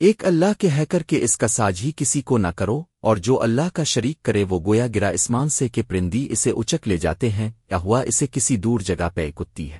ایک اللہ کے ہے کر کے اس کا ساجھی کسی کو نہ کرو، اور جو اللہ کا شریک کرے وہ گویا گرا اسمان سے کہ پرندی اسے اچک لے جاتے ہیں، یا ہوا اسے کسی دور جگہ پہ کتی ہے۔